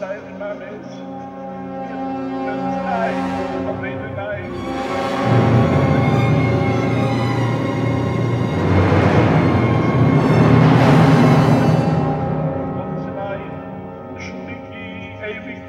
די מאמענט, מיר קלייבן אויף דעם לייב. מיר צונאמען, משוני קי אייבי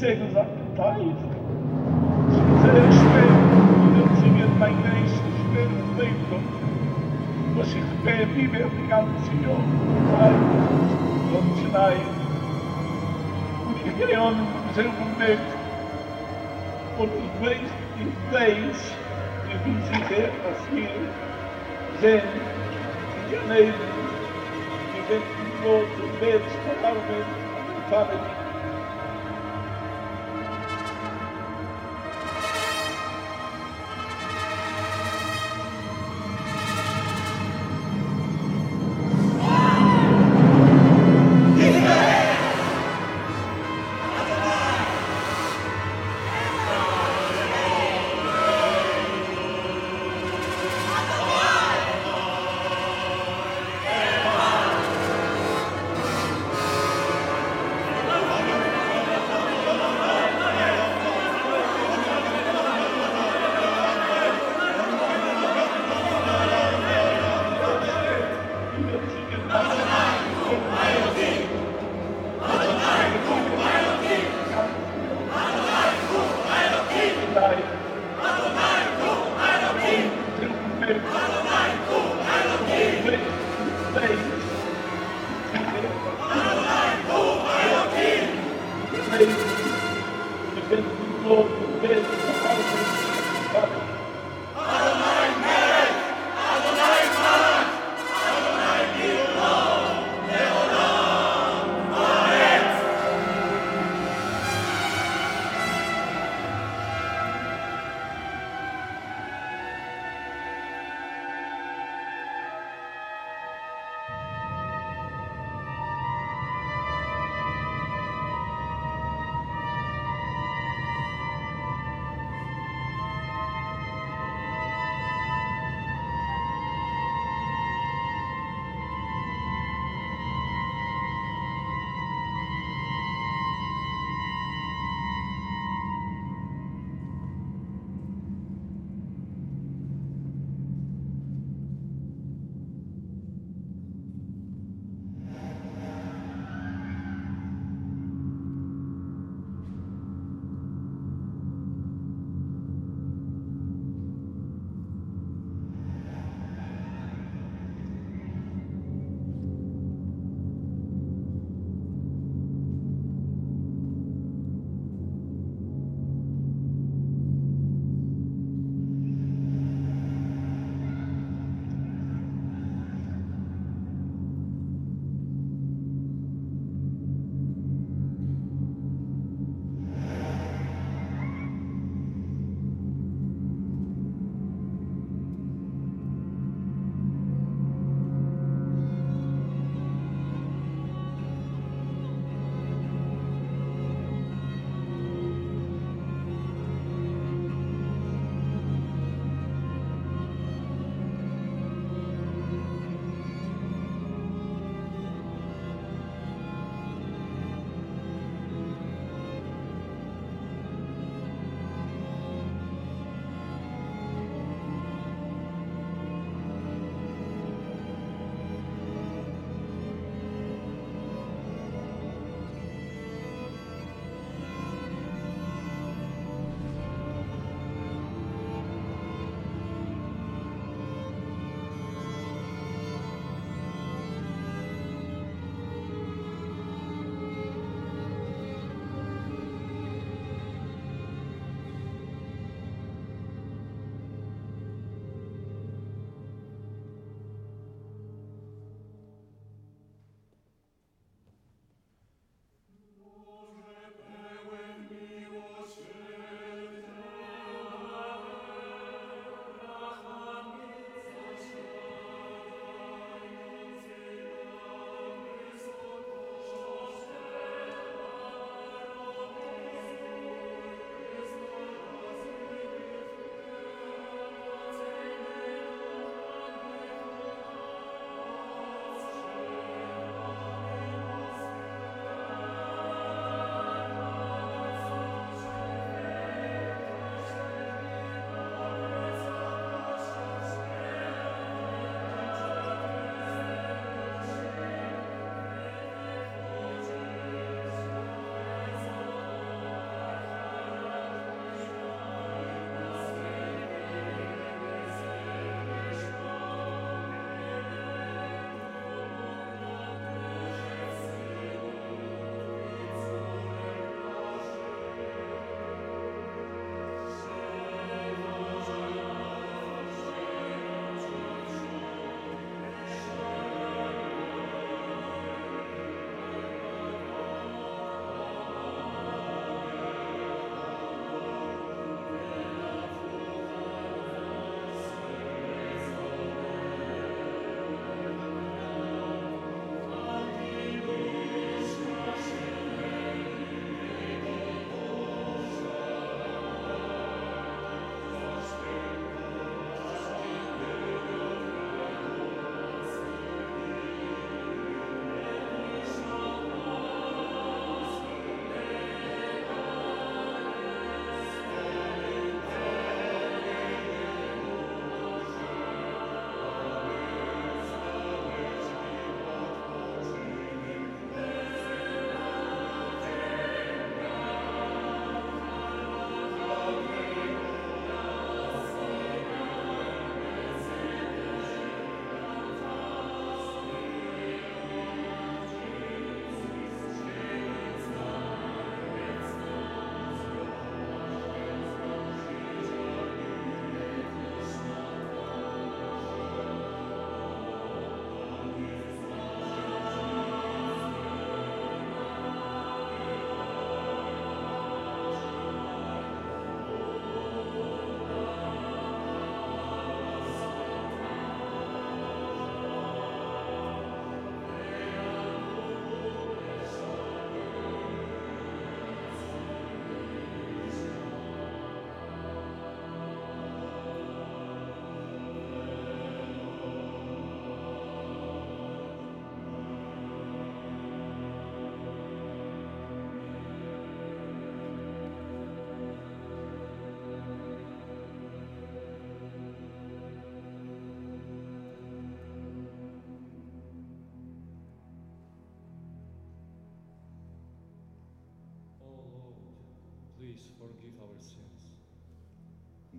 Zeggen dat de tijd. Ze spelen, dat zingen mijn geest, spelen leven. Was ik ben niet meer de ganze Jahr. Zeit, dat ze mij. Und ich gehe an demselben Weg. Und ich weiß, ich weiß, wie viel sie sehr, dass wir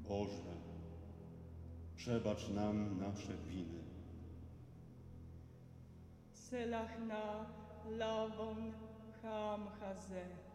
Boże, przebacz nam nasze winy, Selachna Lavon Ham Haze.